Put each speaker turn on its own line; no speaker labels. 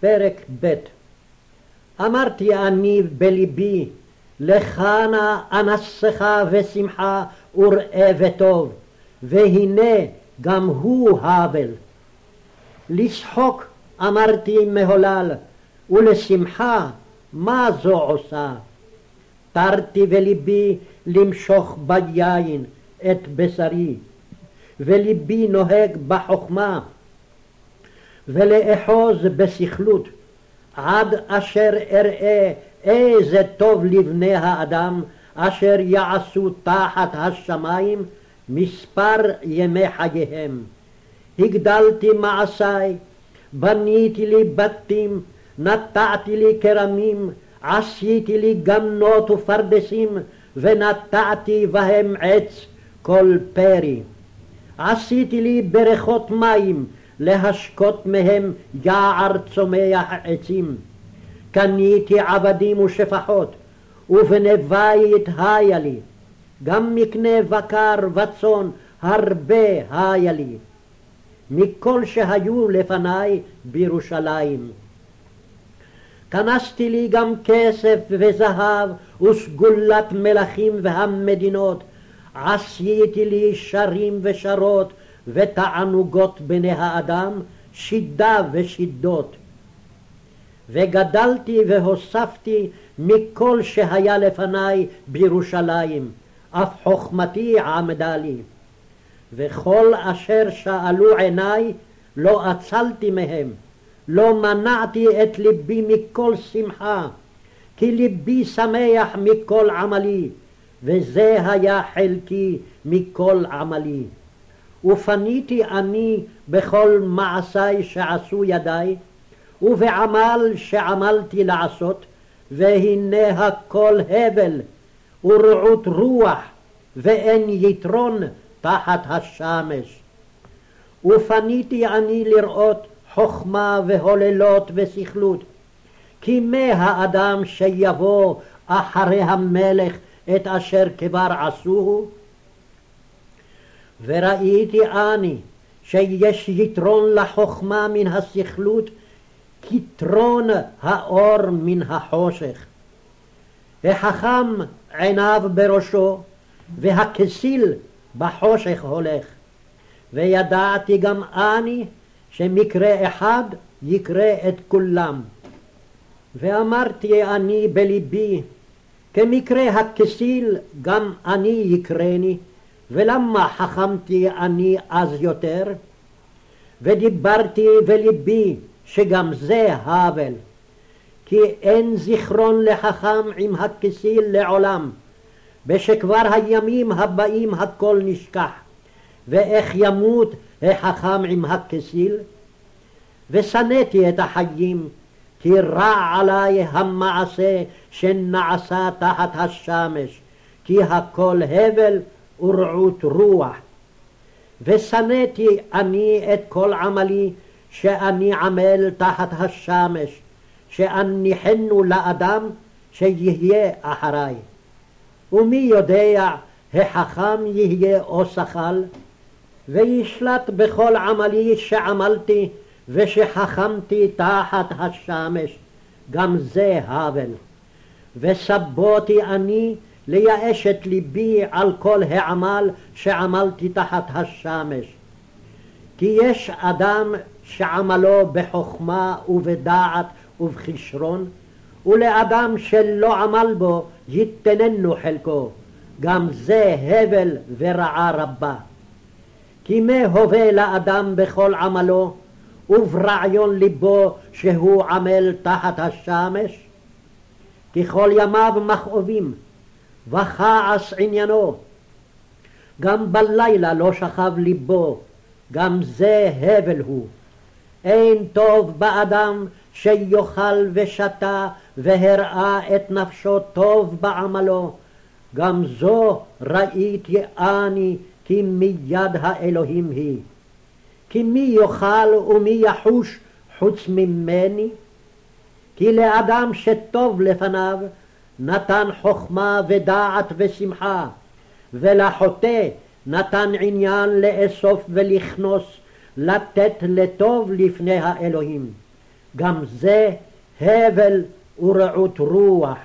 פרק ב' אמרתי אני בלבי, לך נא אנסך ושמחה וראה וטוב, והנה גם הוא האבל. לשחוק אמרתי מהולל, ולשמחה מה זו עושה? תרתי ולבי למשוך ביין את בשרי, ולבי נוהג בחוכמה, ולאחוז בסכלות, עד אשר אראה איזה טוב לבני האדם אשר יעשו תחת השמיים מספר ימי חייהם. הגדלתי מעשיי, בניתי לי בתים, נטעתי לי כרמים, עשיתי לי גנות ופרדסים, ונטעתי בהם עץ כל פרי. עשיתי לי בריכות מים, להשקות מהם יער צומח עצים. קניתי עבדים ושפחות, ובני בית היה לי. גם מקנה בקר וצאן הרבה היה לי. מכל שהיו לפניי בירושלים. כנסתי לי גם כסף וזהב וסגולת מלכים והמדינות, עשיתי לי שרים ושרות ותענוגות בני האדם, שידה ושידות. וגדלתי והוספתי מכל שהיה לפניי בירושלים, אף חוכמתי עמדה לי. וכל אשר שאלו עיניי לא אצלתי מהם, לא מנעתי את ליבי מכל שמחה, כי ליבי שמח מכל עמלי, וזה היה חלקי מכל עמלי. ופניתי אני בכל מעשי שעשו ידיי, ובעמל שעמלתי לעשות, והנה הכל הבל ורעות רוח, ואין יתרון תחת השמש. ופניתי אני לראות חכמה והוללות וסכלות, כי מה האדם שיבוא אחרי המלך את אשר כבר עשוהו? וראיתי אני שיש יתרון לחכמה מן הסכלות כתרון האור מן החושך. החכם עיניו בראשו והכסיל בחושך הולך. וידעתי גם אני שמקרה אחד יקרה את כולם. ואמרתי אני בלבי כמקרה הכסיל גם אני יקרני ולמה חכמתי אני אז יותר? ודיברתי בלבי שגם זה האבל, כי אין זיכרון לחכם עם הכסיל לעולם, ושכבר הימים הבאים הכל נשכח, ואיך ימות החכם עם הכסיל? ושנאתי את החיים, כי רע עלי המעשה שנעשה תחת השמש, כי הכל הבל ורעות רוח. ושנאתי אני את כל עמלי שאני עמל תחת השמש, שאניחנו לאדם שיהיה אחריי. ומי יודע החכם יהיה או שכל, וישלט בכל עמלי שעמלתי ושחכמתי תחת השמש, גם זה הבל. וסבותי אני לייאש את ליבי על כל העמל שעמלתי תחת השמש. כי יש אדם שעמלו בחוכמה ובדעת ובכישרון, ולאדם שלא עמל בו יתננו חלקו, גם זה הבל ורעה רבה. כי מה הווה לאדם בכל עמלו, וברעיון ליבו שהוא עמל תחת השמש? כי כל ימיו מכאובים, וכעס עניינו. גם בלילה לא שכב ליבו, גם זה הבל הוא. אין טוב באדם שיאכל ושתה והראה את נפשו טוב בעמלו. גם זו ראיתי אני כי מיד האלוהים היא. כי מי יאכל ומי יחוש חוץ ממני? כי לאדם שטוב לפניו נתן חכמה ודעת ושמחה, ולחוטא נתן עניין לאסוף ולכנוס, לתת לטוב לפני האלוהים. גם זה הבל ורעות רוח.